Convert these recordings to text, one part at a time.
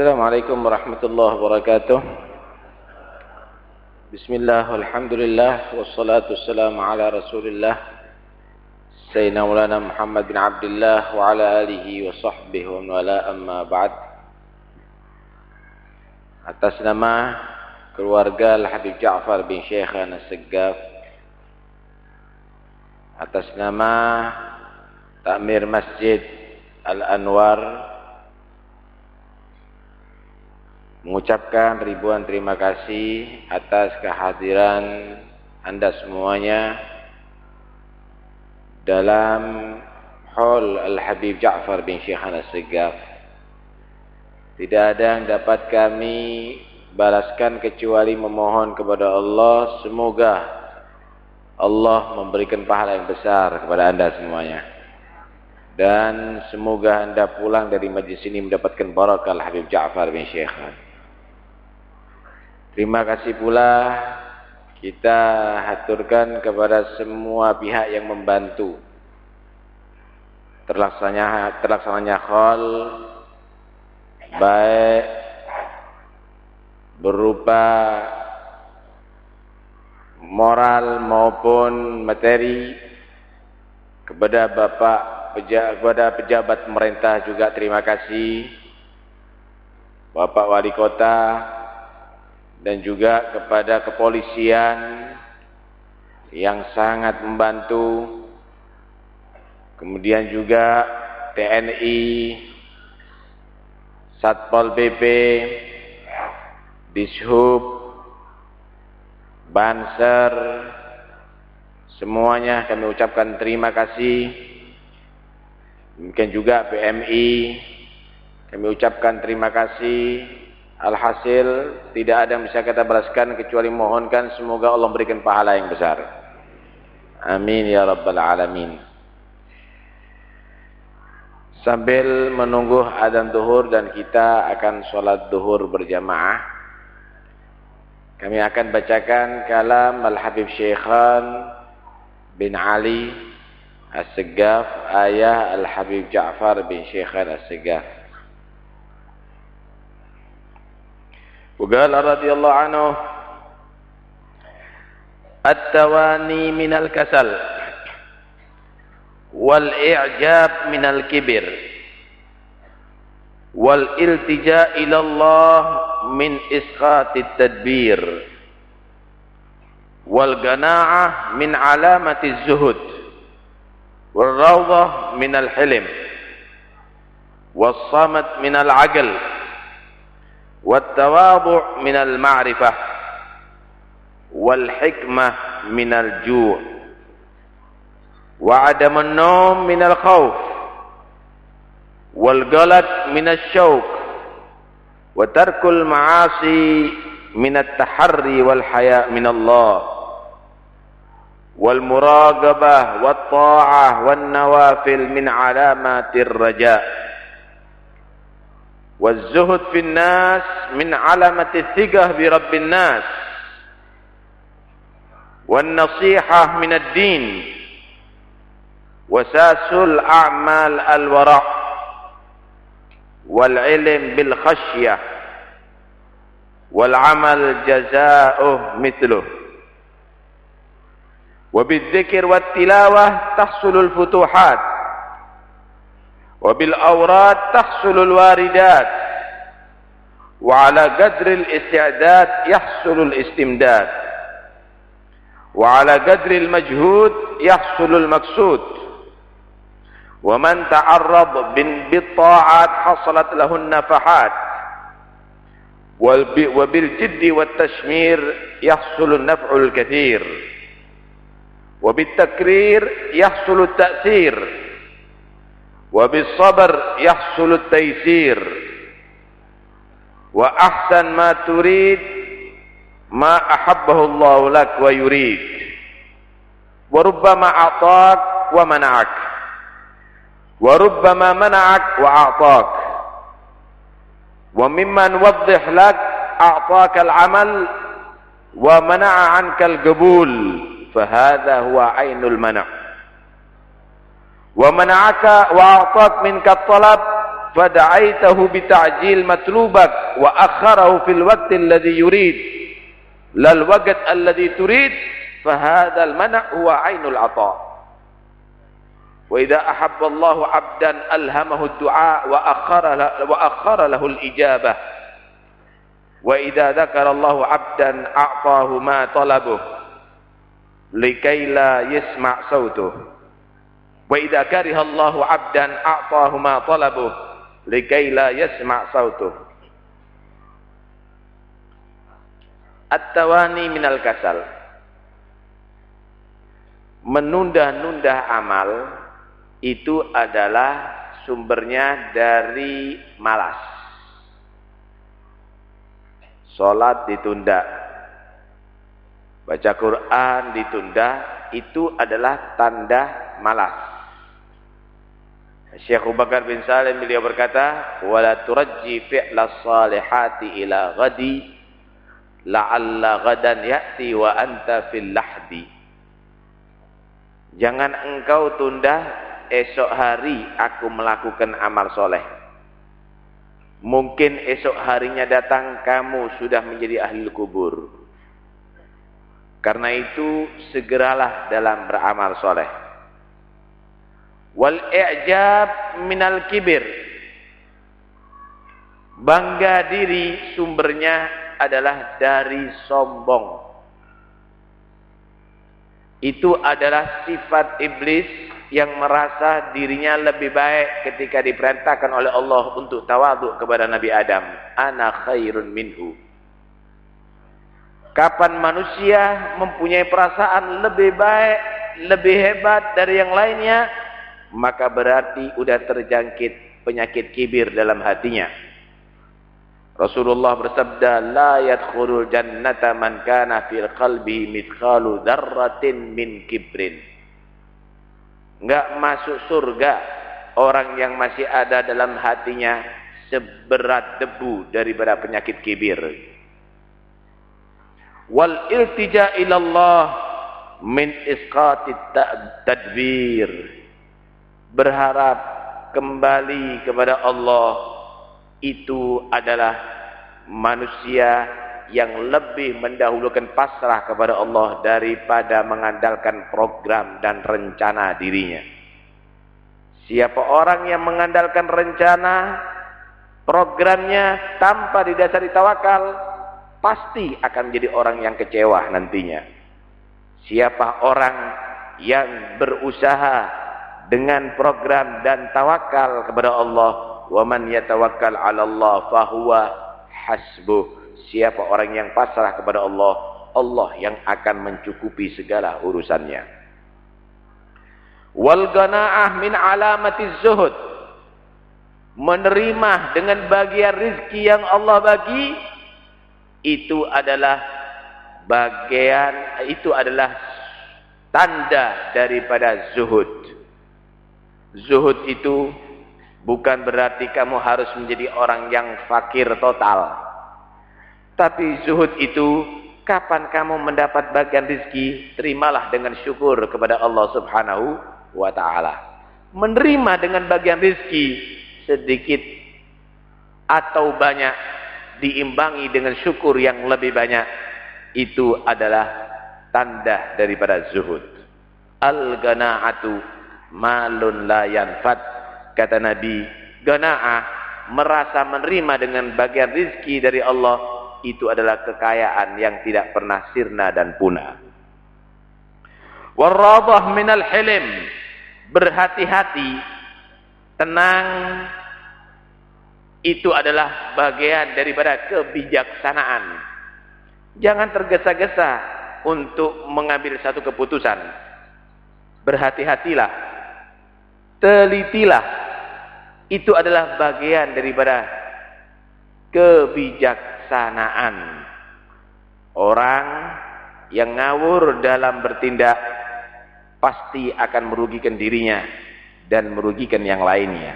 السلام عليكم ورحمة الله وبركاته. بسم الله والحمد لله والصلاة والسلام على رسول الله سيدنا مولانا محمد بن عبد الله وعلى آله وصحبه ومن والاه. أما بعد atas nama keluarga Al-Habib Ja'far bin Syekh As-Seggaf atas nama Takmir Masjid Al-Anwar mengucapkan ribuan terima kasih atas kehadiran Anda semuanya dalam hall Al-Habib Ja'far bin Syekh As-Segaf. Tidak ada yang dapat kami balaskan kecuali memohon kepada Allah semoga Allah memberikan pahala yang besar kepada Anda semuanya. Dan semoga Anda pulang dari majlis ini mendapatkan barakah Al-Habib Ja'far bin Syekh. Terima kasih pula kita haturkan kepada semua pihak yang membantu. Terlaksananya terlaksananya khol baik berupa moral maupun materi kepada Bapak kepada pejabat pemerintah juga terima kasih. Bapak Wali Kota dan juga kepada kepolisian yang sangat membantu. Kemudian juga TNI Satpol PP Dishub Banser semuanya kami ucapkan terima kasih. Mungkin juga PMI kami ucapkan terima kasih Alhasil tidak ada yang bisa kita balaskan kecuali mohonkan semoga Allah memberikan pahala yang besar. Amin ya rabbal alamin. Sambil menunggu adzan duhur dan kita akan sholat duhur berjamaah. Kami akan bacakan kalam Al-Habib Syekhan bin Ali As-Segaf ayah Al-Habib Ja'far bin Syekhan As-Segaf. وقال رضي الله عنه التواني من الكسل والإعجاب من الكبر والإلتجاء إلى الله من إسقاط التدبير والقناعة من علامة الزهد والروضة من الحلم والصمت من العقل والتواضع من المعرفة والحكمة من الجوع وعدم النوم من الخوف والقلق من الشوق وترك المعاصي من التحري والحياء من الله والمراقبة والطاعة والنوافل من علامات الرجاء والزهد في الناس من علامة الثقة برب الناس. والنصيحة من الدين. وساس الأعمال الورع. والعلم بالخشية. والعمل جزاؤه مثله. وبالذكر والتلاوة تحصل الفتوحات. وبالأوراد تحصل الواردات وعلى قدر الاستعداد يحصل الاستمداد وعلى قدر المجهود يحصل المقصود. ومن تعرض بالطاعات حصلت له النفحات وبالجد والتشمير يحصل النفع الكثير وبالتكرير يحصل التأثير. وبالصبر يحصل التيسير. وأحسن ما تريد ما أحبه الله لك ويريد. وربما أعطاك ومنعك. وربما منعك وأعطاك. وممن وضح لك أعطاك العمل ومنع عنك القبول. فهذا هو عين المنع. ومنعك وأعطاك منك الطلب فدعيته بتعجيل مطلوبك وأخره في الوقت الذي يريد. لا الوقت الذي تريد فهذا المنع هو عين العطاء. وإذا أحب الله عبدا ألهمه الدعاء وأخر له, وأخر له الإجابة. وإذا ذكر الله عبدا أعطاه ما طلبه لكي لا يسمع صوته. Wa idza kariha Allahu 'abdan a'tahu ma talabuhu likai la yasma' sautuh At-tawani minal kasal Menunda-nunda amal itu adalah sumbernya dari malas. Salat ditunda. Baca Quran ditunda itu adalah tanda malas. Syekh Abu Bakar bin Salim beliau berkata, "Wala turajji fi'la salihati ila ghadi la'alla ghadan ya'ti wa anta fil lahdi." Jangan engkau tunda esok hari aku melakukan amal soleh. Mungkin esok harinya datang kamu sudah menjadi ahli kubur. Karena itu segeralah dalam beramal soleh. Wal i'jab minal kibir. Bangga diri sumbernya adalah dari sombong. Itu adalah sifat iblis yang merasa dirinya lebih baik ketika diperintahkan oleh Allah untuk tawaduk kepada Nabi Adam. Ana khairun minhu. Kapan manusia mempunyai perasaan lebih baik, lebih hebat dari yang lainnya, maka berarti sudah terjangkit penyakit kibir dalam hatinya. Rasulullah bersabda, "La yadkhulul jannata man kana fil qalbi mithqalu dzarratin min kibrin." Enggak masuk surga orang yang masih ada dalam hatinya seberat debu daripada penyakit kibir. Wal iltija ila Allah min isqatit tadbir berharap kembali kepada Allah itu adalah manusia yang lebih mendahulukan pasrah kepada Allah daripada mengandalkan program dan rencana dirinya. Siapa orang yang mengandalkan rencana programnya tanpa didasari tawakal pasti akan menjadi orang yang kecewa nantinya. Siapa orang yang berusaha dengan program dan tawakal kepada Allah. Wa man yatawakkal 'ala Allah fahuwa hasbuh. Siapa orang yang pasrah kepada Allah Allah yang akan mencukupi segala urusannya. Wal ganaah min alamati zuhud. Menerima dengan bagian rizki yang Allah bagi itu adalah bagian itu adalah tanda daripada zuhud Zuhud itu bukan berarti kamu harus menjadi orang yang fakir total. Tapi zuhud itu kapan kamu mendapat bagian rizki, terimalah dengan syukur kepada Allah subhanahu wa ta'ala. Menerima dengan bagian rizki sedikit atau banyak diimbangi dengan syukur yang lebih banyak. Itu adalah tanda daripada zuhud. Al-gana'atu malun la yanfat kata Nabi ganaah merasa menerima dengan bagian rizki dari Allah itu adalah kekayaan yang tidak pernah sirna dan punah. Warradah minal hilim. Berhati-hati tenang. Itu adalah bagian daripada kebijaksanaan. Jangan tergesa-gesa untuk mengambil satu keputusan. Berhati-hatilah telitilah. Itu adalah bagian daripada kebijaksanaan. Orang yang ngawur dalam bertindak pasti akan merugikan dirinya dan merugikan yang lainnya.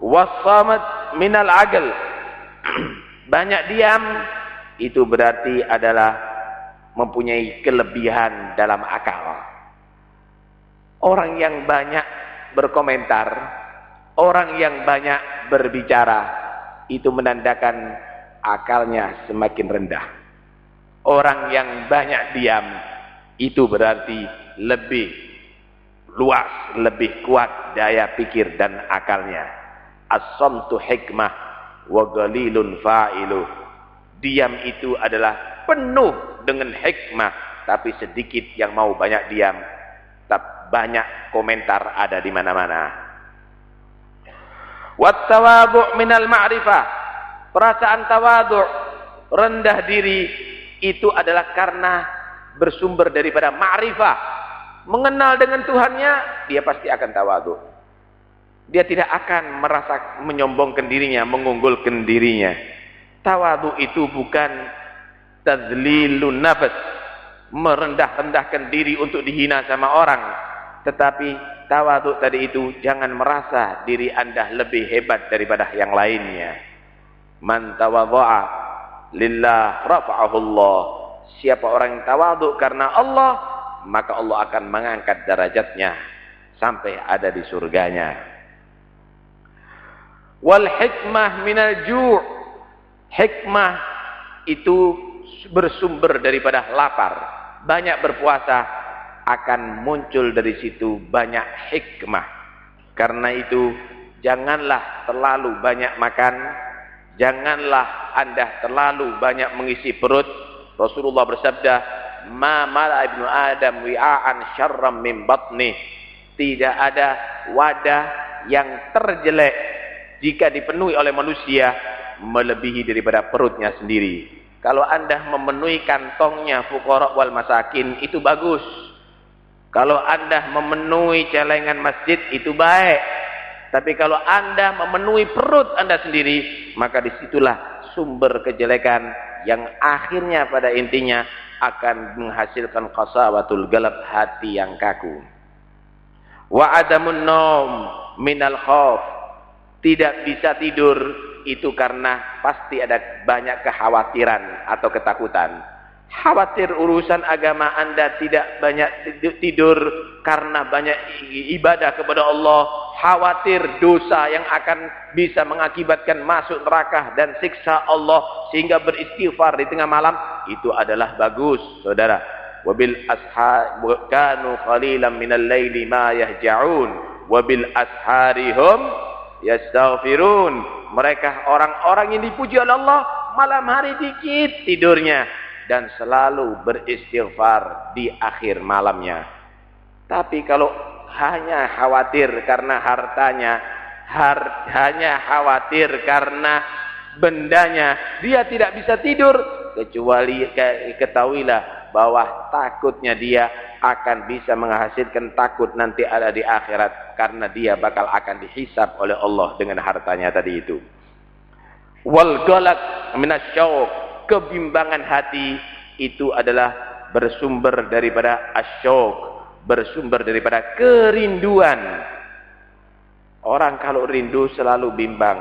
Wasamat minal agel banyak diam itu berarti adalah mempunyai kelebihan dalam akal Orang yang banyak berkomentar, orang yang banyak berbicara itu menandakan akalnya semakin rendah. Orang yang banyak diam itu berarti lebih luas, lebih kuat daya pikir dan akalnya. As-samtu hikmah wa galilun fa'ilu. Diam itu adalah penuh dengan hikmah, tapi sedikit yang mau banyak diam. Tak banyak komentar ada di mana-mana. Wat tawadhu' minal ma'rifah. Perasaan tawadhu', rendah diri itu adalah karena bersumber daripada ma'rifah. Mengenal dengan Tuhannya, dia pasti akan tawadhu. Dia tidak akan merasa menyombongkan dirinya, mengunggulkan dirinya. Tawadhu itu bukan tadlilun nafas, merendah-rendahkan diri untuk dihina sama orang. Tetapi tawadhu tadi itu jangan merasa diri Anda lebih hebat daripada yang lainnya. Man tawadhu'a lillah rafa'ahu Allah Siapa orang yang tawaduk karena Allah, maka Allah akan mengangkat derajatnya sampai ada di surganya. Wal hikmah minal ju' hikmah itu bersumber daripada lapar. Banyak berpuasa akan muncul dari situ banyak hikmah. Karena itu janganlah terlalu banyak makan, janganlah Anda terlalu banyak mengisi perut Rasulullah bersabda, "Ma mala ibnu Adam wi'an syarram min batni." Tidak ada wadah yang terjelek jika dipenuhi oleh manusia melebihi daripada perutnya sendiri. Kalau Anda memenuhi kantongnya fuqara wal masakin itu bagus. Kalau Anda memenuhi celengan masjid itu baik. Tapi kalau Anda memenuhi perut Anda sendiri, maka di situlah sumber kejelekan yang akhirnya pada intinya akan menghasilkan qasawatul galab hati yang kaku. Wa adamun nom minal khauf. Tidak bisa tidur itu karena pasti ada banyak kekhawatiran atau ketakutan. Khawatir urusan agama Anda tidak banyak tidur karena banyak ibadah kepada Allah. Khawatir dosa yang akan bisa mengakibatkan masuk neraka dan siksa Allah sehingga beristighfar di tengah malam itu adalah bagus, saudara. Wabil ashar kanu qalilan minal laili ma yahja'un wabil asharihum yastaghfirun. Mereka orang-orang yang dipuji oleh Allah malam hari dikit tidurnya dan selalu beristighfar di akhir malamnya. Tapi kalau hanya khawatir karena hartanya, har, hanya khawatir karena bendanya, dia tidak bisa tidur kecuali ketahuilah bahwa takutnya dia akan bisa menghasilkan takut nanti ada di akhirat karena dia bakal akan dihisap oleh Allah dengan hartanya tadi itu. Wal galak minasyauq kebimbangan hati itu adalah bersumber daripada asyok, bersumber daripada kerinduan. Orang kalau rindu selalu bimbang,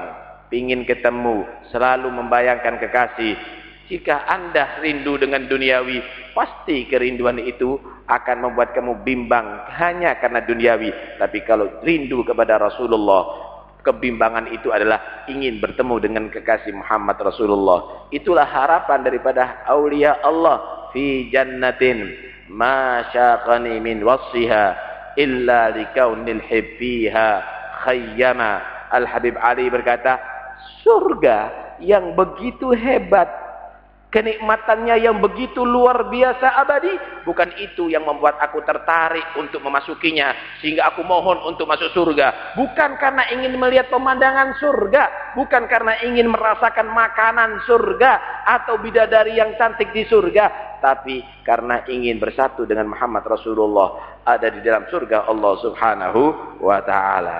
ingin ketemu, selalu membayangkan kekasih. Jika anda rindu dengan duniawi, pasti kerinduan itu akan membuat kamu bimbang hanya karena duniawi. Tapi kalau rindu kepada Rasulullah, kebimbangan itu adalah ingin bertemu dengan kekasih Muhammad Rasulullah. Itulah harapan daripada aulia Allah fi jannatin ma syaqani min wasiha illa likaunil hibbiha khayyama. Al Habib Ali berkata, surga yang begitu hebat kenikmatannya yang begitu luar biasa abadi bukan itu yang membuat aku tertarik untuk memasukinya sehingga aku mohon untuk masuk surga. Bukan karena ingin melihat pemandangan surga bukan karena ingin merasakan makanan surga atau bidadari yang cantik di surga tapi karena ingin bersatu dengan Muhammad Rasulullah ada di dalam surga Allah Subhanahu wa taala.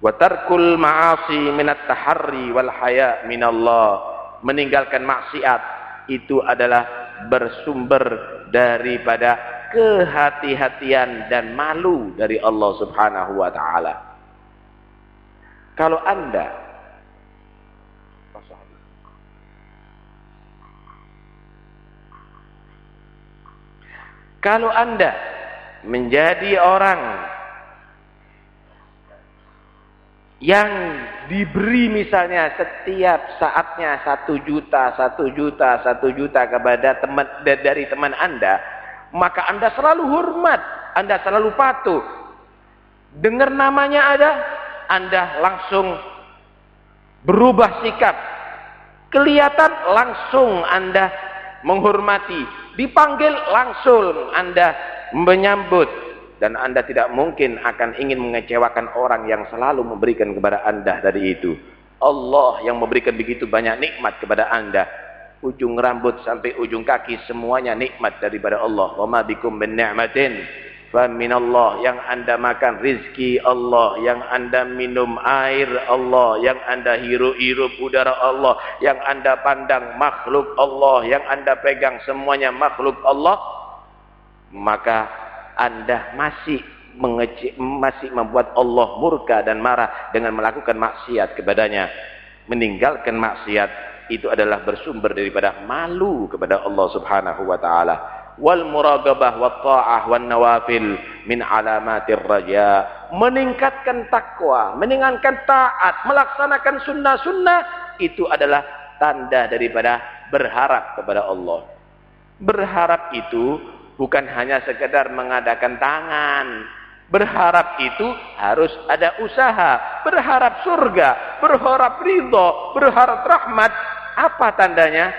Wa tarkul ma'asi minat taharri wal haya minallah meninggalkan maksiat itu adalah bersumber daripada kehati-hatian dan malu dari Allah Subhanahu wa taala. Kalau Anda Kalau Anda menjadi orang yang diberi misalnya setiap saatnya satu juta, satu juta, satu juta kepada teman dari teman anda, maka anda selalu hormat, anda selalu patuh. Dengar namanya ada, anda langsung berubah sikap. Kelihatan langsung anda menghormati, dipanggil langsung anda menyambut dan anda tidak mungkin akan ingin mengecewakan orang yang selalu memberikan kepada anda dari itu. Allah yang memberikan begitu banyak nikmat kepada anda. Ujung rambut sampai ujung kaki semuanya nikmat daripada Allah. Wa ma bikum min ni'matin fa minallah yang anda makan rizki Allah, yang anda minum air Allah, yang anda hirup-hirup udara Allah, yang anda pandang makhluk Allah, yang anda pegang semuanya makhluk Allah, maka anda masih masih membuat Allah murka dan marah dengan melakukan maksiat kepadanya. Meninggalkan maksiat itu adalah bersumber daripada malu kepada Allah Subhanahu wa taala. Wal muragabah wat ta'ah wan nawafil min alamatir raja. Meningkatkan takwa, meningkatkan taat, melaksanakan sunnah-sunnah itu adalah tanda daripada berharap kepada Allah. Berharap itu bukan hanya sekedar mengadakan tangan. Berharap itu harus ada usaha, berharap surga, berharap ridho, berharap rahmat. Apa tandanya?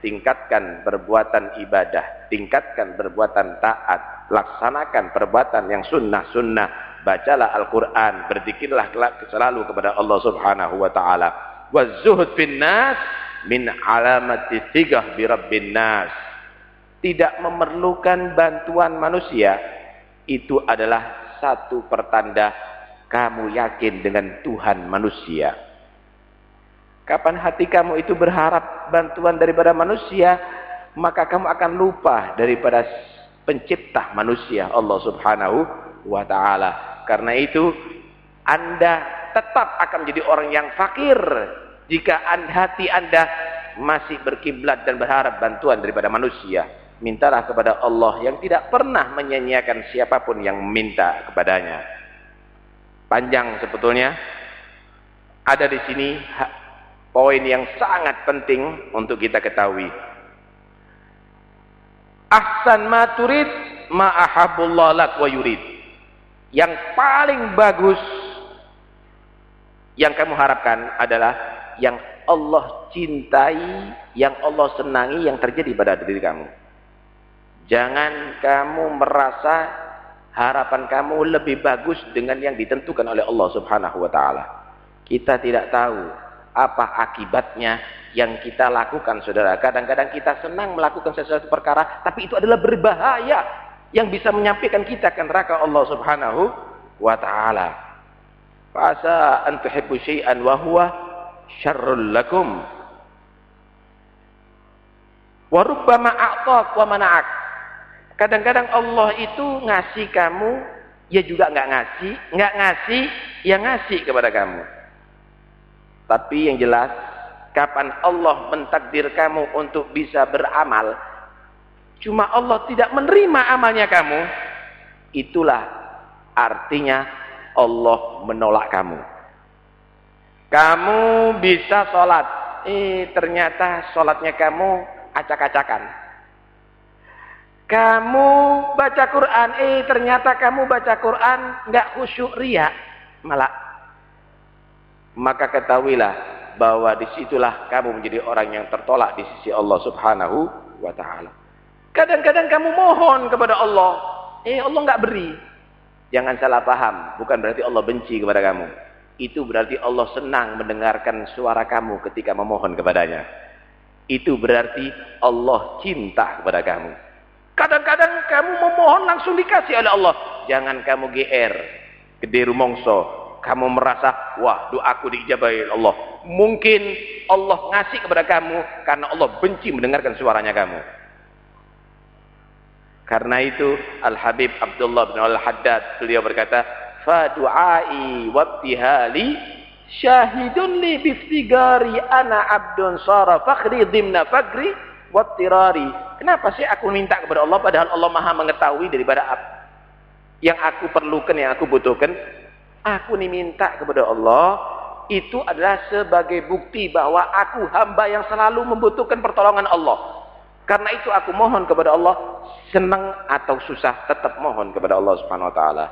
Tingkatkan perbuatan ibadah, tingkatkan perbuatan taat, laksanakan perbuatan yang sunnah-sunnah. Bacalah Al-Quran, berzikirlah selalu kepada Allah subhanahu wa ta'ala. Wazuhud fin nas min alamati bi rabbin nas tidak memerlukan bantuan manusia, itu adalah satu pertanda kamu yakin dengan Tuhan manusia. Kapan hati kamu itu berharap bantuan daripada manusia, maka kamu akan lupa daripada pencipta manusia Allah Subhanahu wa taala. Karena itu Anda tetap akan menjadi orang yang fakir jika hati Anda masih berkiblat dan berharap bantuan daripada manusia mintalah kepada Allah yang tidak pernah menyanyiakan siapa pun yang meminta kepadanya. Panjang sebetulnya. Ada di sini poin yang sangat penting untuk kita ketahui. Ahsan ma turid ma ahabullah lak wa yurid. Yang paling bagus yang kamu harapkan adalah yang Allah cintai, yang Allah senangi yang terjadi pada diri kamu. Jangan kamu merasa harapan kamu lebih bagus dengan yang ditentukan oleh Allah Subhanahu wa taala. Kita tidak tahu apa akibatnya yang kita lakukan Saudara. Kadang-kadang kita senang melakukan sesuatu perkara tapi itu adalah berbahaya yang bisa menyampaikan kita ke neraka Allah Subhanahu wa taala. Fasa an tuhibbu syai'an wa huwa syarrul lakum. Wa rubbama wa mana'ak. Kadang-kadang Allah itu ngasih kamu, ya juga nggak ngasih, nggak ngasih, ya ngasih kepada kamu. Tapi yang jelas, kapan Allah mentakdir kamu untuk bisa beramal, cuma Allah tidak menerima amalnya kamu, itulah artinya Allah menolak kamu. Kamu bisa sholat, eh ternyata sholatnya kamu acak-acakan kamu baca Quran, eh ternyata kamu baca Quran nggak khusyuk ria, malah. Maka ketahuilah bahwa di situlah kamu menjadi orang yang tertolak di sisi Allah Subhanahu wa taala. Kadang-kadang kamu mohon kepada Allah, eh Allah nggak beri. Jangan salah paham, bukan berarti Allah benci kepada kamu. Itu berarti Allah senang mendengarkan suara kamu ketika memohon kepadanya. Itu berarti Allah cinta kepada kamu. Kadang-kadang kamu memohon langsung dikasih oleh Allah. Jangan kamu GR. Gede rumongso. Kamu merasa, wah doaku diijabahi Allah. Mungkin Allah ngasih kepada kamu karena Allah benci mendengarkan suaranya kamu. Karena itu Al-Habib Abdullah bin Al-Haddad beliau berkata, "Fa du'ai wabtihali syahidun li biftigari ana abdun sara fakhri dimna wattirari. Kenapa sih aku minta kepada Allah padahal Allah Maha mengetahui daripada apa yang aku perlukan, yang aku butuhkan? Aku ini minta kepada Allah itu adalah sebagai bukti bahwa aku hamba yang selalu membutuhkan pertolongan Allah. Karena itu aku mohon kepada Allah senang atau susah tetap mohon kepada Allah Subhanahu wa taala.